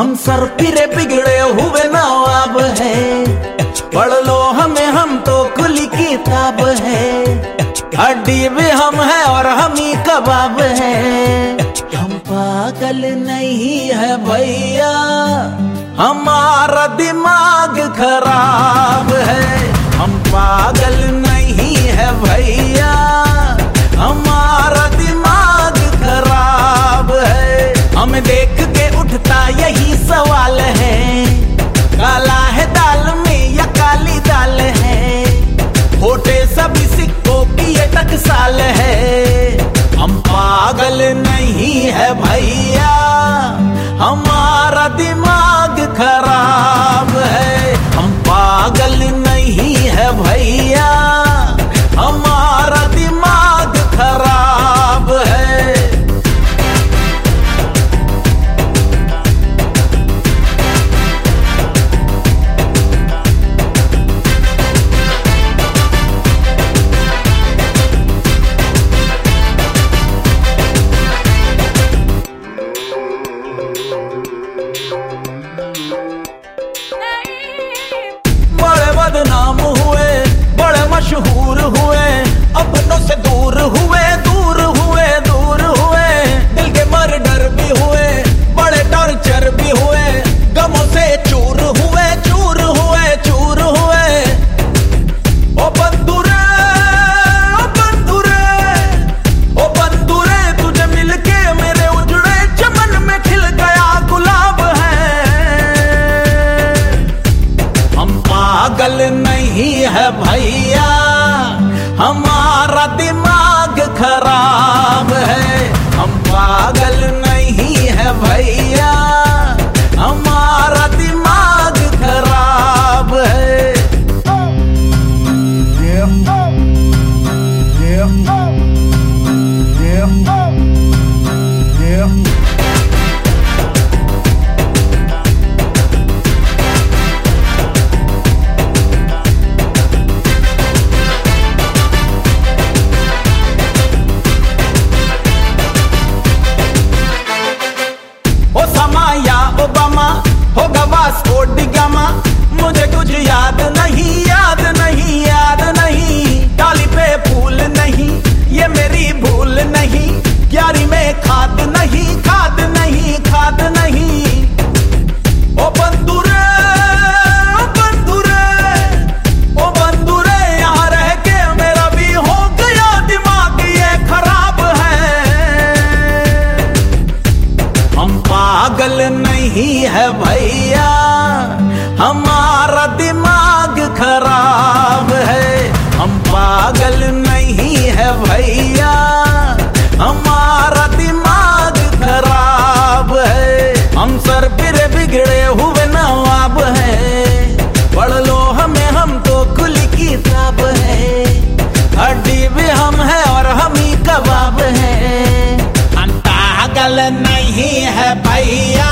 Sir फिरे बिगड़े हुए नवाब है। पढ़ लो हमें, हम तो खुली किताब है। हड्डी भी हम है और हम ही कबाब है। हम पागल नहीं है भैया, हमारा दिमाग खराब है। हम पागल मशहूर हुए, अपनों से दूर हुए दूर हुए दूर हुए। दिल के मर्डर भी हुए, बड़े टॉर्चर भी हुए। गमों से चूर हुए चूर हुए चूर हुए। ओ बंदूरे ओ बंदूरे ओ बंदूरे तुझे मिलके मेरे उजड़े चमन में खिल गया गुलाब है। हम पागल नहीं है भैया। हमारा दिमाग खराब है। हम पागल नहीं है भैया। हमारा दिमाग खराब है। भूल नहीं यारी में खाद नहीं खाद नहीं खाद नहीं। भी हम है और हम ही कबाब है। अंता पागल नहीं है भैया।